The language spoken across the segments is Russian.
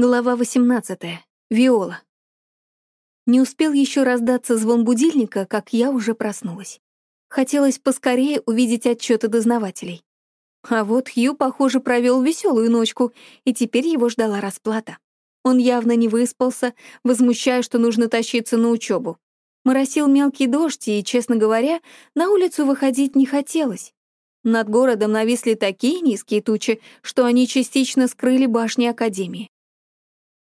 Глава 18. Виола. Не успел еще раздаться звон будильника, как я уже проснулась. Хотелось поскорее увидеть отчеты дознавателей. А вот Хью, похоже, провел веселую ночку, и теперь его ждала расплата. Он явно не выспался, возмущая, что нужно тащиться на учебу. Моросил мелкий дождь, и, честно говоря, на улицу выходить не хотелось. Над городом нависли такие низкие тучи, что они частично скрыли башни Академии.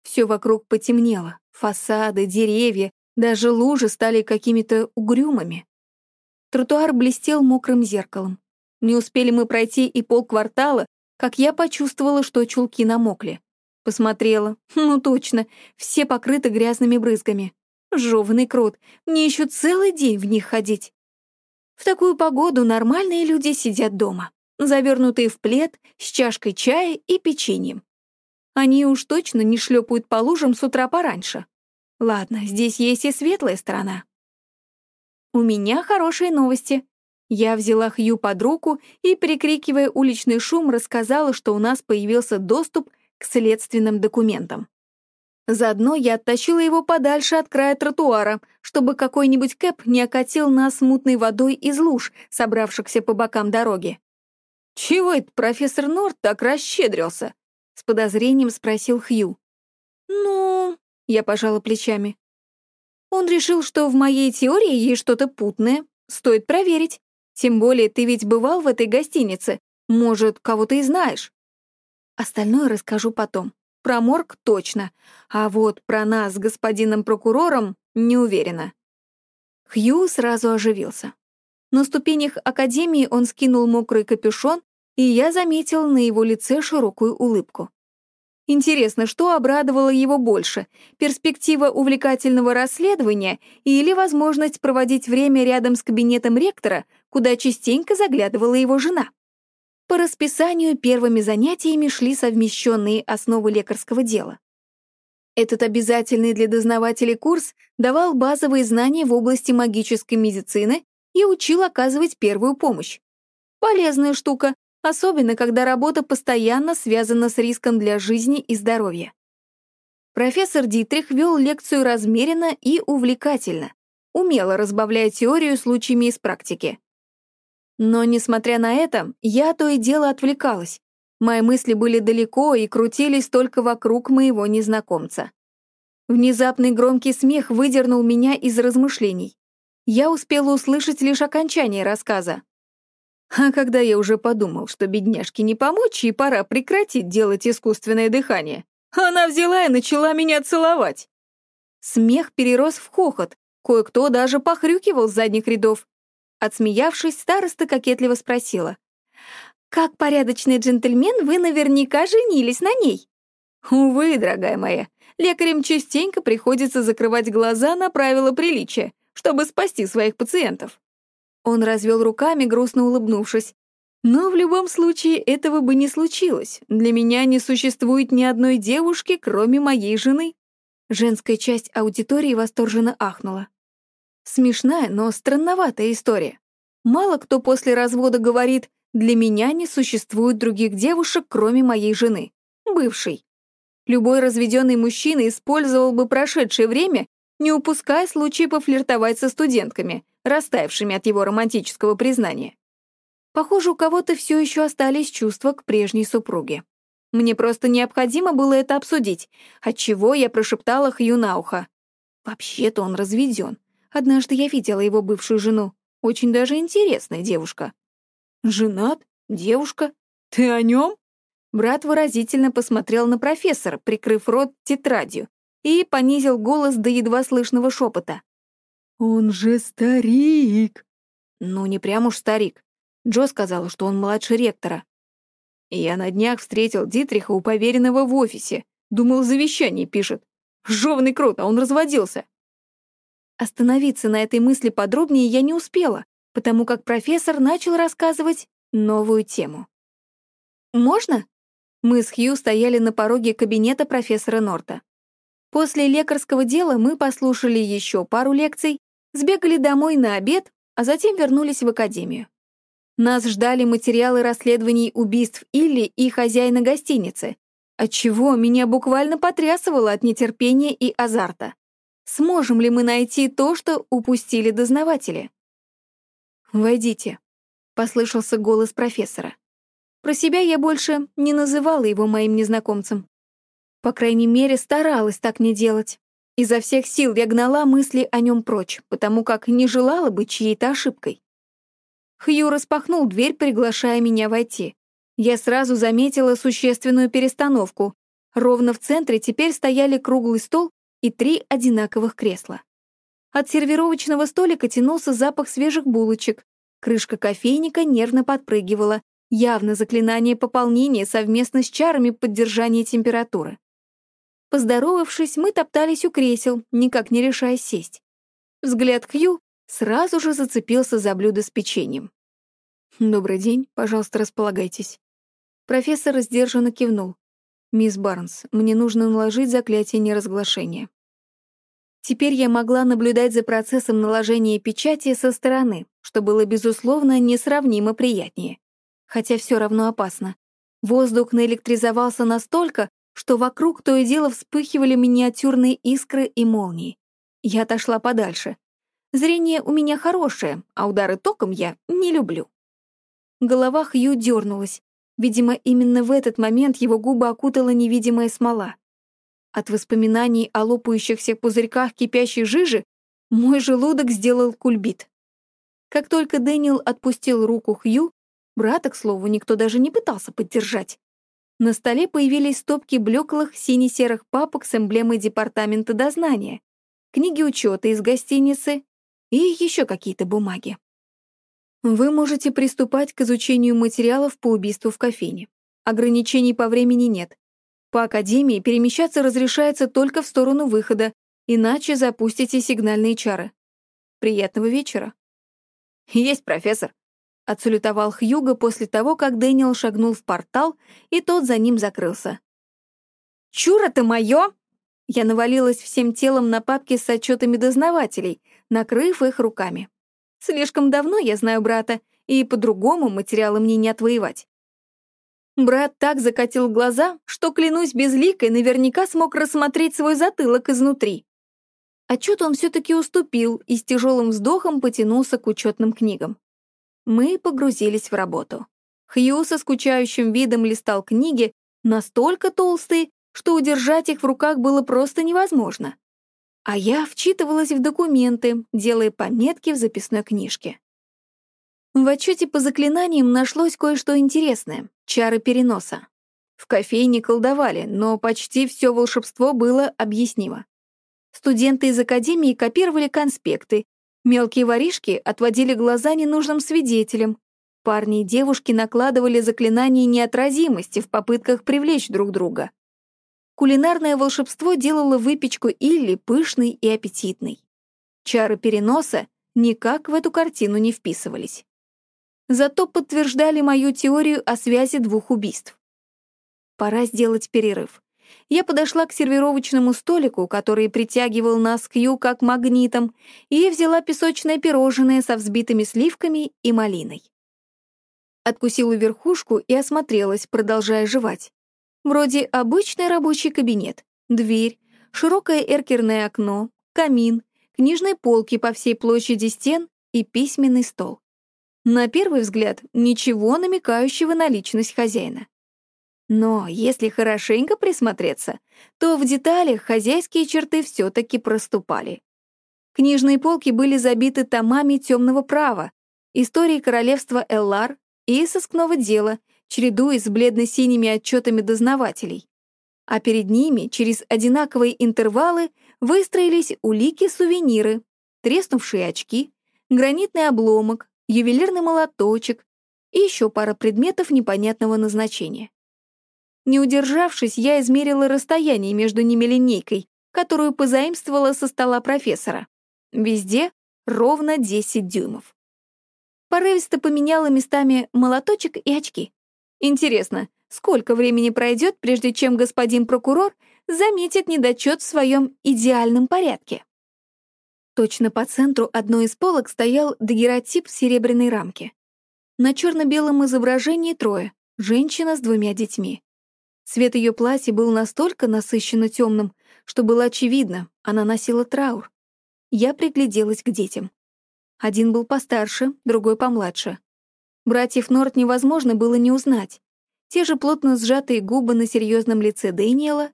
Все вокруг потемнело. Фасады, деревья, даже лужи стали какими-то угрюмыми. Тротуар блестел мокрым зеркалом. Не успели мы пройти и полквартала, как я почувствовала, что чулки намокли. Посмотрела. Ну точно, все покрыты грязными брызгами. Жёванный крот, мне еще целый день в них ходить. В такую погоду нормальные люди сидят дома, завернутые в плед, с чашкой чая и печеньем. Они уж точно не шлепают по лужам с утра пораньше. Ладно, здесь есть и светлая сторона. У меня хорошие новости. Я взяла Хью под руку и, перекрикивая уличный шум, рассказала, что у нас появился доступ к следственным документам. Заодно я оттащила его подальше от края тротуара, чтобы какой-нибудь кэп не окатил нас мутной водой из луж, собравшихся по бокам дороги. «Чего это профессор Норт так расщедрился?» — с подозрением спросил Хью. «Ну...» — я пожала плечами. Он решил, что в моей теории есть что-то путное. Стоит проверить. Тем более ты ведь бывал в этой гостинице. Может, кого-то и знаешь. Остальное расскажу потом. Про морг точно. А вот про нас с господином прокурором не уверена. Хью сразу оживился. На ступенях академии он скинул мокрый капюшон и я заметил на его лице широкую улыбку. Интересно, что обрадовало его больше — перспектива увлекательного расследования или возможность проводить время рядом с кабинетом ректора, куда частенько заглядывала его жена? По расписанию первыми занятиями шли совмещенные основы лекарского дела. Этот обязательный для дознавателей курс давал базовые знания в области магической медицины и учил оказывать первую помощь. Полезная штука, особенно когда работа постоянно связана с риском для жизни и здоровья. Профессор Дитрих вел лекцию размеренно и увлекательно, умело разбавляя теорию случаями из практики. Но, несмотря на это, я то и дело отвлекалась. Мои мысли были далеко и крутились только вокруг моего незнакомца. Внезапный громкий смех выдернул меня из размышлений. Я успела услышать лишь окончание рассказа. А когда я уже подумал, что бедняжке не помочь и пора прекратить делать искусственное дыхание, она взяла и начала меня целовать. Смех перерос в хохот, кое-кто даже похрюкивал с задних рядов. Отсмеявшись, староста кокетливо спросила. «Как порядочный джентльмен, вы наверняка женились на ней». «Увы, дорогая моя, лекарям частенько приходится закрывать глаза на правила приличия, чтобы спасти своих пациентов. Он развел руками, грустно улыбнувшись. Но в любом случае этого бы не случилось. Для меня не существует ни одной девушки, кроме моей жены. Женская часть аудитории восторженно ахнула. Смешная, но странноватая история. Мало кто после развода говорит «для меня не существует других девушек, кроме моей жены», бывшей. Любой разведенный мужчина использовал бы прошедшее время, не упуская случай пофлиртовать со студентками — растаявшими от его романтического признания. Похоже, у кого-то все еще остались чувства к прежней супруге. Мне просто необходимо было это обсудить, отчего я прошептала Хью на ухо. Вообще-то он разведен. Однажды я видела его бывшую жену. Очень даже интересная девушка. «Женат? Девушка? Ты о нем?» Брат выразительно посмотрел на профессора, прикрыв рот тетрадью, и понизил голос до едва слышного шепота. «Он же старик!» «Ну, не прям уж старик. Джо сказала, что он младше ректора. Я на днях встретил Дитриха у поверенного в офисе. Думал, завещание пишет. Жовный крут, а он разводился. Остановиться на этой мысли подробнее я не успела, потому как профессор начал рассказывать новую тему. «Можно?» Мы с Хью стояли на пороге кабинета профессора Норта. После лекарского дела мы послушали еще пару лекций Сбегали домой на обед, а затем вернулись в академию. Нас ждали материалы расследований убийств Илли и хозяина гостиницы, отчего меня буквально потрясывало от нетерпения и азарта. Сможем ли мы найти то, что упустили дознаватели? «Войдите», — послышался голос профессора. Про себя я больше не называла его моим незнакомцем. По крайней мере, старалась так не делать. Изо всех сил я гнала мысли о нем прочь, потому как не желала быть чьей-то ошибкой. Хью распахнул дверь, приглашая меня войти. Я сразу заметила существенную перестановку. Ровно в центре теперь стояли круглый стол и три одинаковых кресла. От сервировочного столика тянулся запах свежих булочек. Крышка кофейника нервно подпрыгивала. Явно заклинание пополнения совместно с чарами поддержания температуры. Поздоровавшись, мы топтались у кресел, никак не решая сесть. Взгляд Хью сразу же зацепился за блюдо с печеньем. «Добрый день, пожалуйста, располагайтесь». Профессор сдержанно кивнул. «Мисс Барнс, мне нужно наложить заклятие неразглашения». Теперь я могла наблюдать за процессом наложения печати со стороны, что было, безусловно, несравнимо приятнее. Хотя все равно опасно. Воздух наэлектризовался настолько, что вокруг то и дело вспыхивали миниатюрные искры и молнии. Я отошла подальше. Зрение у меня хорошее, а удары током я не люблю. Голова Хью дернулась. Видимо, именно в этот момент его губы окутала невидимая смола. От воспоминаний о лопающихся пузырьках кипящей жижи мой желудок сделал кульбит. Как только Дэниел отпустил руку Хью, брата, к слову, никто даже не пытался поддержать, на столе появились стопки блеклых сине-серых папок с эмблемой департамента дознания, книги учета из гостиницы и еще какие-то бумаги. Вы можете приступать к изучению материалов по убийству в кофейне. Ограничений по времени нет. По академии перемещаться разрешается только в сторону выхода, иначе запустите сигнальные чары. Приятного вечера. Есть, профессор. Отсалютовал Хьюго после того, как Дэниел шагнул в портал, и тот за ним закрылся. «Чур это моё!» Я навалилась всем телом на папки с отчетами дознавателей, накрыв их руками. Слишком давно я знаю брата, и по-другому материалы мне не отвоевать. Брат так закатил глаза, что, клянусь безликой, наверняка смог рассмотреть свой затылок изнутри. Отчет он все-таки уступил и с тяжелым вздохом потянулся к учетным книгам. Мы погрузились в работу. Хью со скучающим видом листал книги, настолько толстые, что удержать их в руках было просто невозможно. А я вчитывалась в документы, делая пометки в записной книжке. В отчете по заклинаниям нашлось кое-что интересное — чары переноса. В кофейне колдовали, но почти все волшебство было объяснимо. Студенты из академии копировали конспекты Мелкие воришки отводили глаза ненужным свидетелям. Парни и девушки накладывали заклинания неотразимости в попытках привлечь друг друга. Кулинарное волшебство делало выпечку Илли пышной и аппетитной. Чары переноса никак в эту картину не вписывались. Зато подтверждали мою теорию о связи двух убийств. Пора сделать перерыв я подошла к сервировочному столику, который притягивал нас к Ю как магнитом, и взяла песочное пирожное со взбитыми сливками и малиной. Откусила верхушку и осмотрелась, продолжая жевать. Вроде обычный рабочий кабинет, дверь, широкое эркерное окно, камин, книжные полки по всей площади стен и письменный стол. На первый взгляд, ничего намекающего на личность хозяина. Но если хорошенько присмотреться, то в деталях хозяйские черты все-таки проступали. Книжные полки были забиты томами темного права, истории королевства Эллар и сыскного дела, чередуясь с бледно-синими отчетами дознавателей. А перед ними, через одинаковые интервалы, выстроились улики-сувениры, треснувшие очки, гранитный обломок, ювелирный молоточек и еще пара предметов непонятного назначения. Не удержавшись, я измерила расстояние между ними линейкой, которую позаимствовала со стола профессора. Везде ровно 10 дюймов. Порывисто поменяла местами молоточек и очки. Интересно, сколько времени пройдет, прежде чем господин прокурор заметит недочет в своем идеальном порядке? Точно по центру одной из полок стоял дагеротип в серебряной рамке. На черно-белом изображении трое — женщина с двумя детьми. Цвет ее платья был настолько насыщенно темным, что было очевидно, она носила траур. Я пригляделась к детям. Один был постарше, другой помладше. Братьев Норт невозможно было не узнать. Те же плотно сжатые губы на серьезном лице Дэниела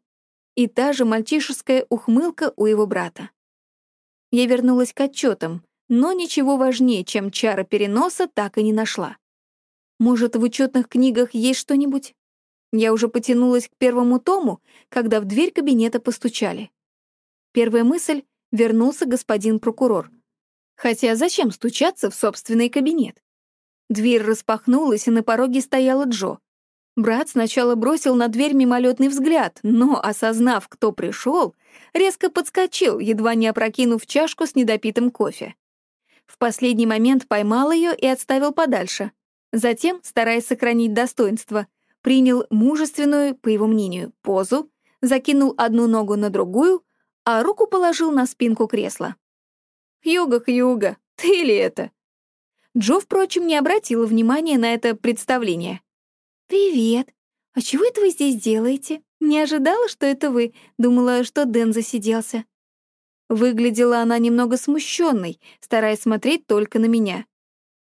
и та же мальчишеская ухмылка у его брата. Я вернулась к отчетам, но ничего важнее, чем чара переноса, так и не нашла. Может, в учетных книгах есть что-нибудь? Я уже потянулась к первому тому, когда в дверь кабинета постучали. Первая мысль — вернулся господин прокурор. Хотя зачем стучаться в собственный кабинет? Дверь распахнулась, и на пороге стояла Джо. Брат сначала бросил на дверь мимолетный взгляд, но, осознав, кто пришел, резко подскочил, едва не опрокинув чашку с недопитым кофе. В последний момент поймал ее и отставил подальше. Затем, стараясь сохранить достоинство, принял мужественную, по его мнению, позу, закинул одну ногу на другую, а руку положил на спинку кресла. «Хьюга, Хьюга, ты ли это?» Джо, впрочем, не обратила внимания на это представление. «Привет. А чего это вы здесь делаете? Не ожидала, что это вы. Думала, что Дэн засиделся». Выглядела она немного смущенной, стараясь смотреть только на меня.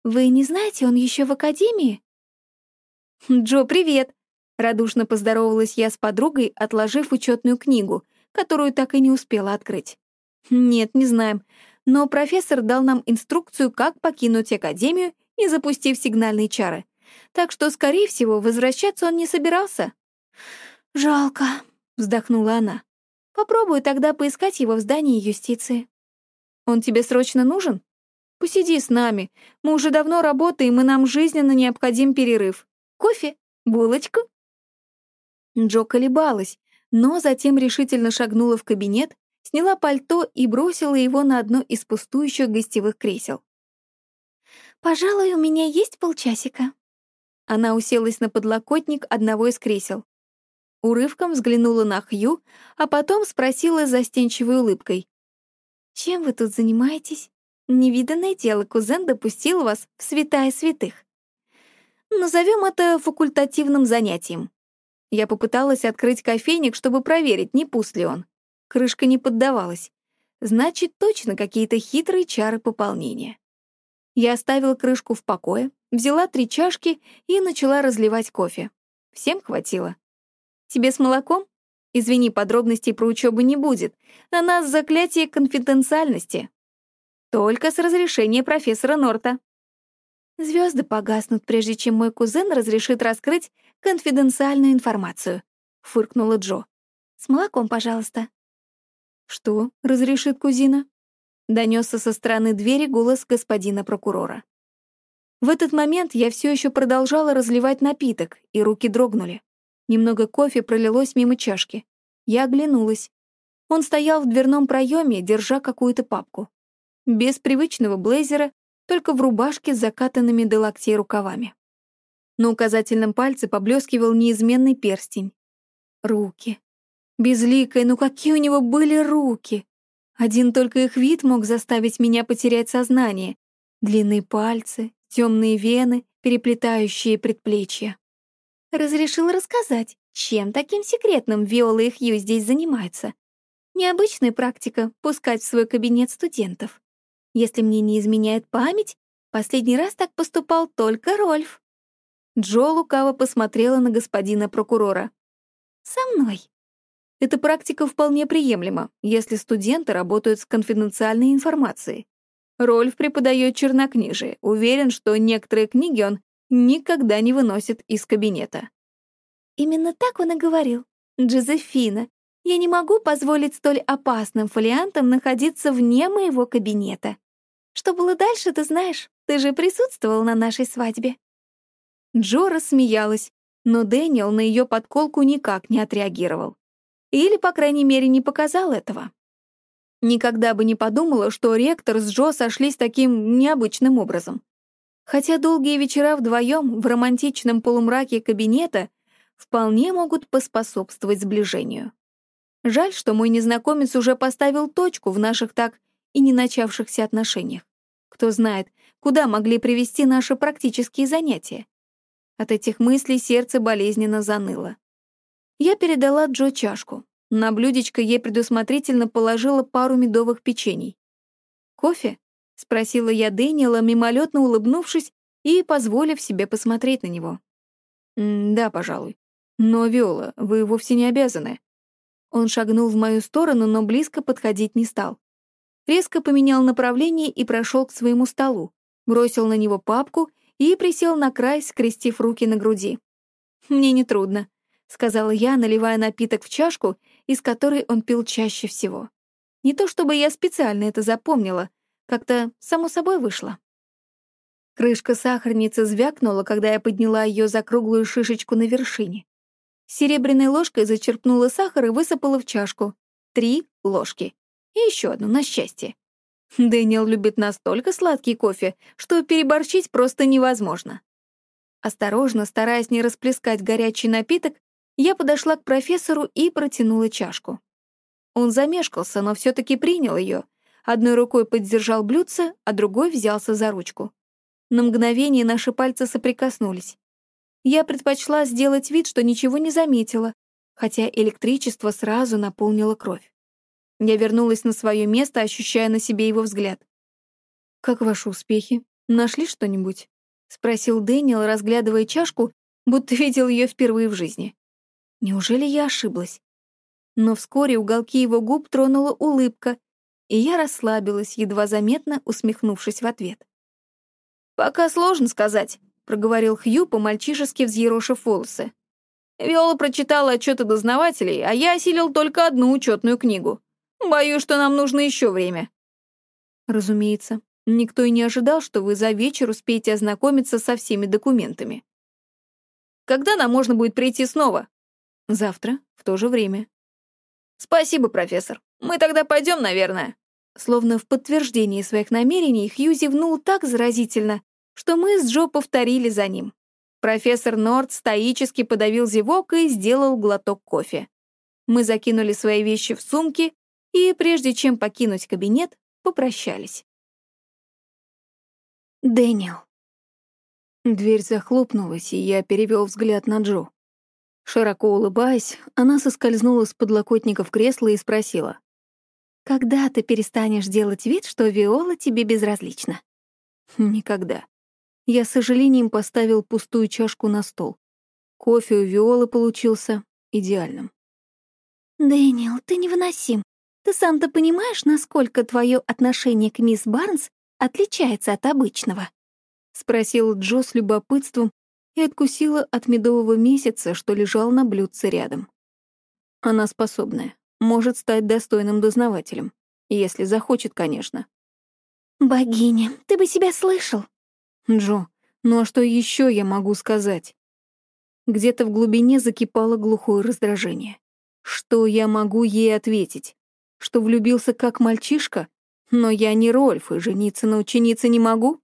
«Вы не знаете, он еще в академии?» «Джо, привет!» — радушно поздоровалась я с подругой, отложив учетную книгу, которую так и не успела открыть. «Нет, не знаем, но профессор дал нам инструкцию, как покинуть Академию, не запустив сигнальные чары. Так что, скорее всего, возвращаться он не собирался». «Жалко», — вздохнула она. «Попробую тогда поискать его в здании юстиции». «Он тебе срочно нужен?» «Посиди с нами. Мы уже давно работаем, и нам жизненно необходим перерыв. Кофе? Булочку?» Джо колебалась, но затем решительно шагнула в кабинет, сняла пальто и бросила его на одно из пустующих гостевых кресел. «Пожалуй, у меня есть полчасика». Она уселась на подлокотник одного из кресел. Урывком взглянула на Хью, а потом спросила застенчивой улыбкой. «Чем вы тут занимаетесь? Невиданное дело, кузен допустил вас в святая святых». Назовем это факультативным занятием. Я попыталась открыть кофейник, чтобы проверить, не пуст ли он. Крышка не поддавалась. Значит, точно какие-то хитрые чары пополнения. Я оставила крышку в покое, взяла три чашки и начала разливать кофе. Всем хватило. Тебе с молоком? Извини, подробностей про учебу не будет. На нас заклятие конфиденциальности. Только с разрешения профессора Норта. Звезды погаснут, прежде чем мой кузен разрешит раскрыть конфиденциальную информацию», — фыркнула Джо. «С молоком, пожалуйста». «Что?» — разрешит кузина? Донесся со стороны двери голос господина прокурора. В этот момент я все еще продолжала разливать напиток, и руки дрогнули. Немного кофе пролилось мимо чашки. Я оглянулась. Он стоял в дверном проеме, держа какую-то папку. Без привычного блейзера только в рубашке с закатанными до локтей рукавами. На указательном пальце поблескивал неизменный перстень. Руки. Безликая, ну какие у него были руки! Один только их вид мог заставить меня потерять сознание. Длинные пальцы, темные вены, переплетающие предплечья. Разрешил рассказать, чем таким секретным Виола и Хью здесь занимаются. Необычная практика — пускать в свой кабинет студентов. Если мне не изменяет память, последний раз так поступал только Рольф. Джо лукаво посмотрела на господина прокурора. «Со мной». Эта практика вполне приемлема, если студенты работают с конфиденциальной информацией. Рольф преподает чернокнижие, уверен, что некоторые книги он никогда не выносит из кабинета. Именно так он и говорил. Джозефина, я не могу позволить столь опасным фолиантам находиться вне моего кабинета. Что было дальше, ты знаешь, ты же присутствовал на нашей свадьбе». Джо рассмеялась, но Дэниел на ее подколку никак не отреагировал. Или, по крайней мере, не показал этого. Никогда бы не подумала, что ректор с Джо сошлись таким необычным образом. Хотя долгие вечера вдвоем в романтичном полумраке кабинета вполне могут поспособствовать сближению. Жаль, что мой незнакомец уже поставил точку в наших так и не начавшихся отношениях. Кто знает, куда могли привести наши практические занятия. От этих мыслей сердце болезненно заныло. Я передала Джо чашку. На блюдечко ей предусмотрительно положила пару медовых печений. «Кофе?» — спросила я Дэниела, мимолетно улыбнувшись и позволив себе посмотреть на него. «Да, пожалуй. Но, Виола, вы вовсе не обязаны». Он шагнул в мою сторону, но близко подходить не стал. Резко поменял направление и прошел к своему столу, бросил на него папку и присел на край, скрестив руки на груди. «Мне нетрудно», — сказала я, наливая напиток в чашку, из которой он пил чаще всего. Не то чтобы я специально это запомнила, как-то само собой вышло. Крышка сахарницы звякнула, когда я подняла ее за круглую шишечку на вершине. Серебряной ложкой зачерпнула сахар и высыпала в чашку. Три ложки. И еще одну, на счастье. Дэниел любит настолько сладкий кофе, что переборщить просто невозможно. Осторожно, стараясь не расплескать горячий напиток, я подошла к профессору и протянула чашку. Он замешкался, но все таки принял ее. Одной рукой поддержал блюдце, а другой взялся за ручку. На мгновение наши пальцы соприкоснулись. Я предпочла сделать вид, что ничего не заметила, хотя электричество сразу наполнило кровь. Я вернулась на свое место, ощущая на себе его взгляд. «Как ваши успехи? Нашли что-нибудь?» — спросил Дэниел, разглядывая чашку, будто видел ее впервые в жизни. Неужели я ошиблась? Но вскоре уголки его губ тронула улыбка, и я расслабилась, едва заметно усмехнувшись в ответ. «Пока сложно сказать», — проговорил Хью, по-мальчишески взъерошив волосы. «Виола прочитала отчеты дознавателей, а я осилил только одну учетную книгу. Боюсь, что нам нужно еще время». «Разумеется. Никто и не ожидал, что вы за вечер успеете ознакомиться со всеми документами». «Когда нам можно будет прийти снова?» «Завтра, в то же время». «Спасибо, профессор. Мы тогда пойдем, наверное». Словно в подтверждении своих намерений, Хью зевнул так заразительно, что мы с Джо повторили за ним. Профессор Норд стоически подавил зевок и сделал глоток кофе. Мы закинули свои вещи в сумки и, прежде чем покинуть кабинет, попрощались. Дэниел. Дверь захлопнулась, и я перевел взгляд на Джо. Широко улыбаясь, она соскользнула с подлокотников кресла и спросила. «Когда ты перестанешь делать вид, что Виола тебе безразлична?» «Никогда». Я с сожалением поставил пустую чашку на стол. Кофе у Виолы получился идеальным. «Дэниел, ты невыносим. Ты сам-то понимаешь, насколько твое отношение к мисс Барнс отличается от обычного?» — спросил Джо с любопытством и откусила от медового месяца, что лежал на блюдце рядом. Она способная, может стать достойным дознавателем, если захочет, конечно. «Богиня, ты бы себя слышал?» «Джо, ну а что еще я могу сказать?» Где-то в глубине закипало глухое раздражение. Что я могу ей ответить? Что влюбился как мальчишка? Но я не Рольф, и жениться на ученице не могу?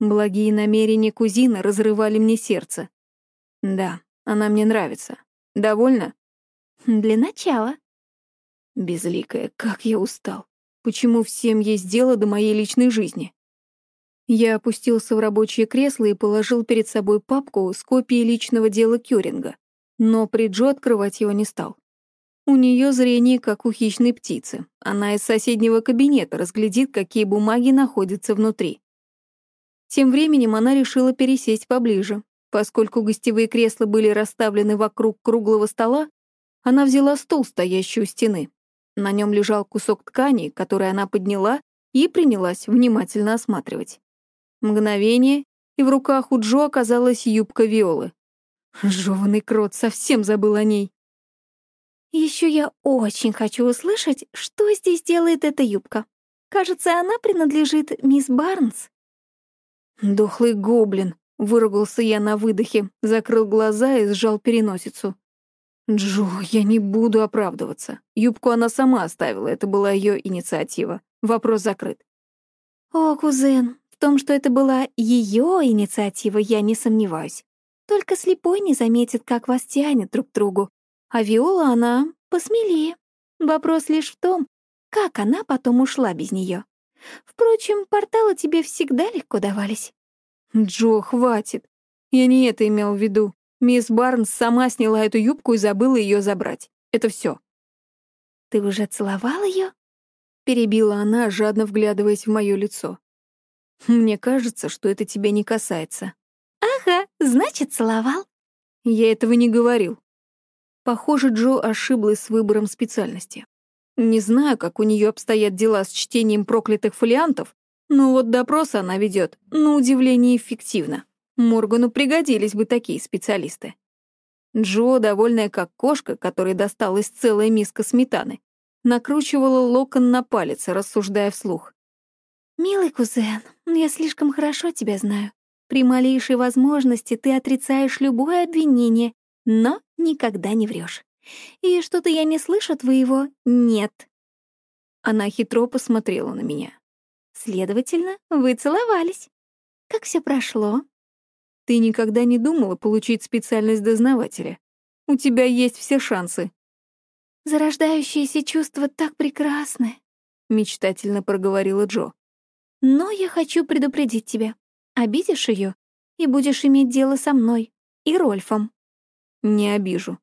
Благие намерения кузина разрывали мне сердце. Да, она мне нравится. Довольно? Для начала. Безликая, как я устал. Почему всем есть дело до моей личной жизни? Я опустился в рабочее кресло и положил перед собой папку с копией личного дела Кюринга, но при Джо открывать его не стал. У нее зрение, как у хищной птицы. Она из соседнего кабинета разглядит, какие бумаги находятся внутри. Тем временем она решила пересесть поближе. Поскольку гостевые кресла были расставлены вокруг круглого стола, она взяла стул, стоящий у стены. На нем лежал кусок ткани, который она подняла и принялась внимательно осматривать. Мгновение, и в руках у Джо оказалась юбка Виолы. Жёванный крот совсем забыл о ней. Еще я очень хочу услышать, что здесь делает эта юбка. Кажется, она принадлежит мисс Барнс. «Дохлый гоблин!» — выругался я на выдохе, закрыл глаза и сжал переносицу. «Джо, я не буду оправдываться. Юбку она сама оставила, это была ее инициатива. Вопрос закрыт». «О, кузен, в том, что это была ее инициатива, я не сомневаюсь. Только слепой не заметит, как вас тянет друг к другу. А Виола, она посмелее. Вопрос лишь в том, как она потом ушла без нее. Впрочем, порталы тебе всегда легко давались. Джо, хватит. Я не это имел в виду. Мисс Барнс сама сняла эту юбку и забыла ее забрать. Это все. «Ты уже целовал ее? Перебила она, жадно вглядываясь в мое лицо. «Мне кажется, что это тебя не касается». «Ага, значит, целовал». Я этого не говорил. Похоже, Джо ошиблась с выбором специальности. Не знаю, как у нее обстоят дела с чтением проклятых фолиантов, но вот допрос она ведет, на удивление, эффективно. Моргану пригодились бы такие специалисты. Джо, довольная как кошка, которой досталась целая миска сметаны, накручивала локон на палец, рассуждая вслух. «Милый кузен, я слишком хорошо тебя знаю. При малейшей возможности ты отрицаешь любое обвинение, но никогда не врешь. И что-то я не слышу твоего «нет». Она хитро посмотрела на меня. Следовательно, вы целовались. Как все прошло? Ты никогда не думала получить специальность дознавателя. У тебя есть все шансы. Зарождающиеся чувства так прекрасны, мечтательно проговорила Джо. Но я хочу предупредить тебя. Обидишь ее, и будешь иметь дело со мной и Рольфом. Не обижу.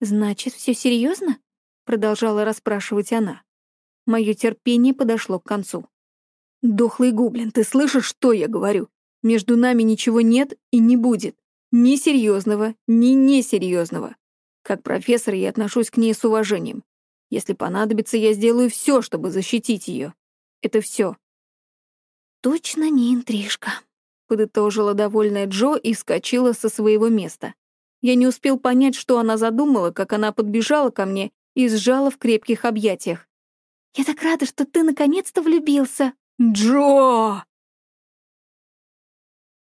Значит, все серьезно? продолжала расспрашивать она. Мое терпение подошло к концу. «Дохлый гоблин, ты слышишь, что я говорю? Между нами ничего нет и не будет. Ни серьезного, ни несерьезного. Как профессор я отношусь к ней с уважением. Если понадобится, я сделаю все, чтобы защитить ее. Это все. Точно не интрижка, подытожила довольная Джо и вскочила со своего места. Я не успел понять, что она задумала, как она подбежала ко мне и сжала в крепких объятиях. «Я так рада, что ты наконец-то влюбился!» «Джо!»